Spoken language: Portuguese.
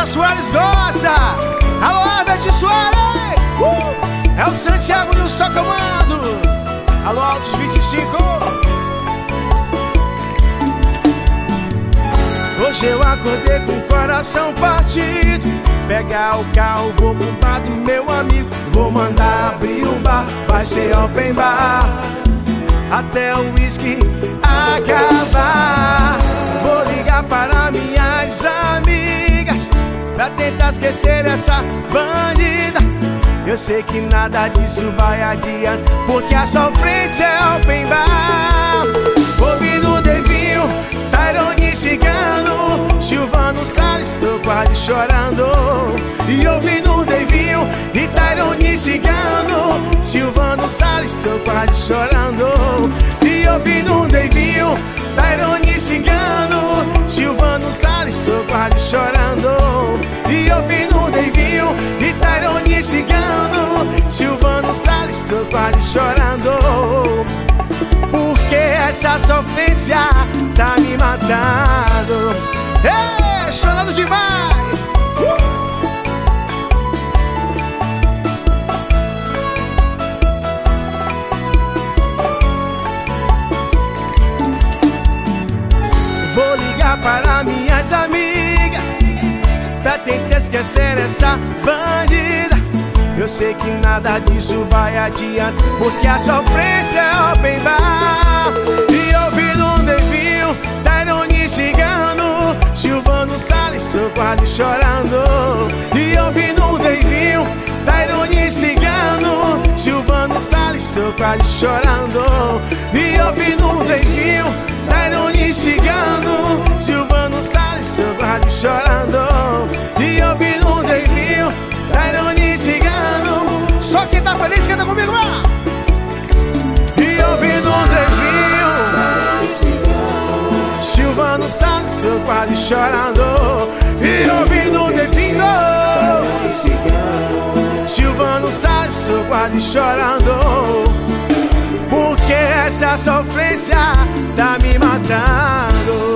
Márcia Soares gosta. Alô, Albert Soares. Uh! É o Santiago do Só Comando. Alô, Altos 25. Hoje eu acordei com o coração partido. Pegar o carro, vou pro bar do meu amigo. Vou mandar abrir um bar, vai ser open bar. Até o uísque acabar. Pra tentar esquecer essa bandida. Eu sei que nada disso vai adiante Porque a sofrência é open bar Ouvindo Devinho, Tyrone Cigano Silvano Salles, tô quase chorando. E ouvindo Devinho e Tyrone Cigano Silvano Salles, tô quase chorando Chorando. Porque essa sofrência tá me matando. Chorando demais. Uh! Vou ligar para minhas amigas Pra tentar esquecer essa bandida Eu sei que nada disso vai adiante Porque a sofrência é open bar. E ouvindo um devinho Tyrone Cigano Silvano Salles, tô quase chorando. E ouvindo um devinho Tyrone Cigano Silvano Salles, tô quase chorando. E ouvindo um devinho Tyrone Cigano canta comigo E ouvindo um devinho Silvano Salles, tô quase chorando. E ouvindo um devinho Silvano Salles, tô quase chorando. Porque essa sofrência tá me matando